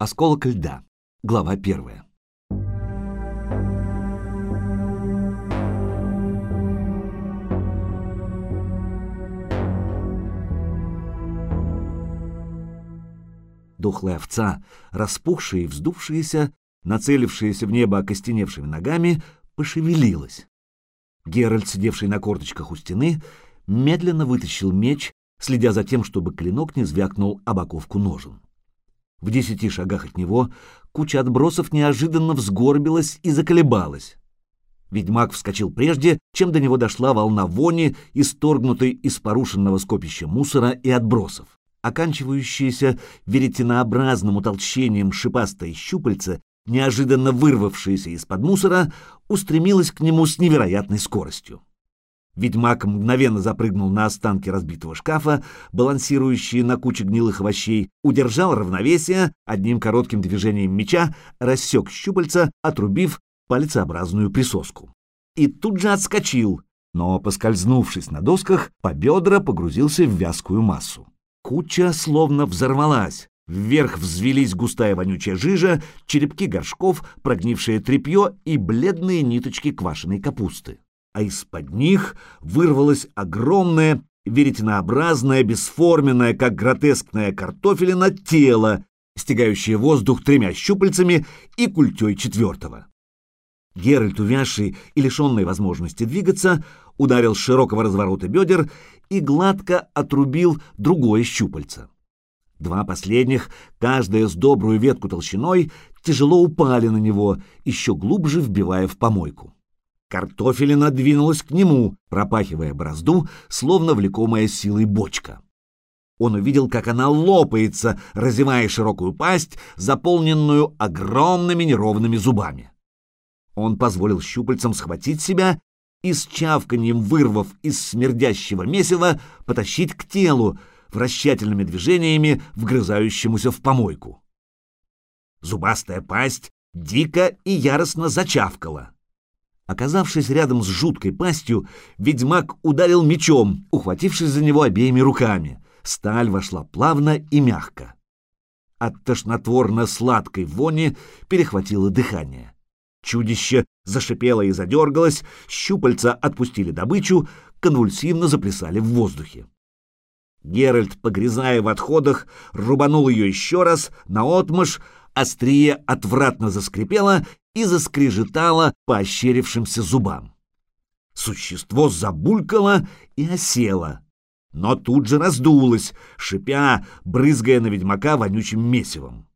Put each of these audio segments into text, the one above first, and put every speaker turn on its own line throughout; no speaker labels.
Осколок льда. Глава первая. Дохлая овца, распухшая и вздувшаяся, нацелившаяся в небо окостеневшими ногами, пошевелилась. Геральт, сидевший на корточках у стены, медленно вытащил меч, следя за тем, чтобы клинок не звякнул об оковку ножен. В десяти шагах от него куча отбросов неожиданно взгорбилась и заколебалась. Ведьмак вскочил прежде, чем до него дошла волна вони, исторгнутой из порушенного скопища мусора и отбросов. Оканчивающаяся веретенообразным утолщением шипастое щупальце, неожиданно вырвавшееся из-под мусора, устремилось к нему с невероятной скоростью. Ведьмак мгновенно запрыгнул на останки разбитого шкафа, балансирующие на куче гнилых овощей, удержал равновесие, одним коротким движением меча рассек щупальца, отрубив пальцеобразную присоску. И тут же отскочил, но, поскользнувшись на досках, по бедра погрузился в вязкую массу. Куча словно взорвалась. Вверх взвелись густая вонючая жижа, черепки горшков, прогнившее тряпье и бледные ниточки квашеной капусты а из-под них вырвалось огромное, веретенообразное, бесформенное, как гротескная картофелина, тело, стягающее воздух тремя щупальцами и культей четвертого. Геральт, увязший и лишенный возможности двигаться, ударил с широкого разворота бедер и гладко отрубил другое щупальце. Два последних, каждая с добрую ветку толщиной, тяжело упали на него, еще глубже вбивая в помойку. Картофелина двинулась к нему, пропахивая борозду, словно влекомая силой бочка. Он увидел, как она лопается, разевая широкую пасть, заполненную огромными неровными зубами. Он позволил щупальцам схватить себя и с чавканьем, вырвав из смердящего месива, потащить к телу, вращательными движениями, вгрызающемуся в помойку. Зубастая пасть дико и яростно зачавкала. Оказавшись рядом с жуткой пастью, ведьмак ударил мечом, ухватившись за него обеими руками. Сталь вошла плавно и мягко. От тошнотворно-сладкой вони перехватило дыхание. Чудище зашипело и задергалось, щупальца отпустили добычу, конвульсивно заплясали в воздухе. Геральт, погрязая в отходах, рубанул ее еще раз, наотмашь, острие отвратно заскрипело и заскрежетало по ощерившимся зубам. Существо забулькало и осело, но тут же раздулось, шипя, брызгая на ведьмака вонючим месивом.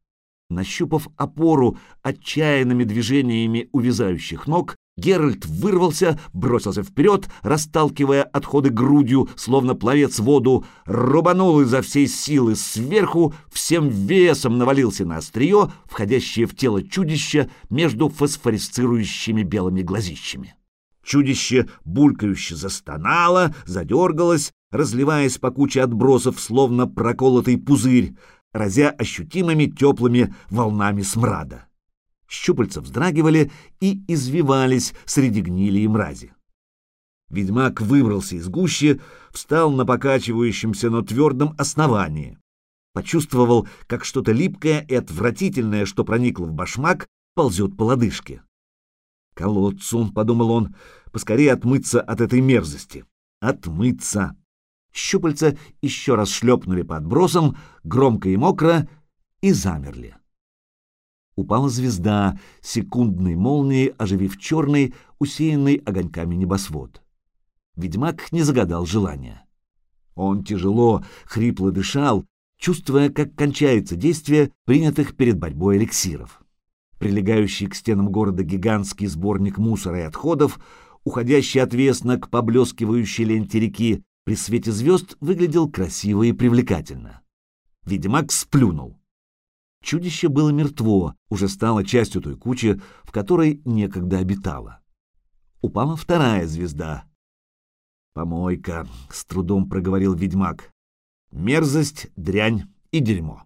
Нащупав опору отчаянными движениями увязающих ног, Геральт вырвался, бросился вперед, расталкивая отходы грудью, словно пловец в воду, рубанул изо всей силы сверху, всем весом навалился на острие, входящее в тело чудища между фосфорисцирующими белыми глазищами. Чудище булькающе застонало, задергалось, разливаясь по куче отбросов, словно проколотый пузырь, разя ощутимыми теплыми волнами смрада щупальца вздрагивали и извивались среди гнили и мрази. Ведьмак выбрался из гущи, встал на покачивающемся, но твердом основании. Почувствовал, как что-то липкое и отвратительное, что проникло в башмак, ползет по лодыжке. «Колодцу», — подумал он, — «поскорее отмыться от этой мерзости». «Отмыться». Щупальца еще раз шлепнули по отбросам, громко и мокро, и замерли упала звезда, секундной молнией оживив черный, усеянный огоньками небосвод. Ведьмак не загадал желания. Он тяжело, хрипло дышал, чувствуя, как кончается действие принятых перед борьбой эликсиров. Прилегающий к стенам города гигантский сборник мусора и отходов, уходящий отвесно к поблескивающей ленте реки, при свете звезд выглядел красиво и привлекательно. Ведьмак сплюнул. Чудище было мертво, уже стало частью той кучи, в которой некогда обитало. Упала вторая звезда. «Помойка», — с трудом проговорил ведьмак. «Мерзость, дрянь и дерьмо».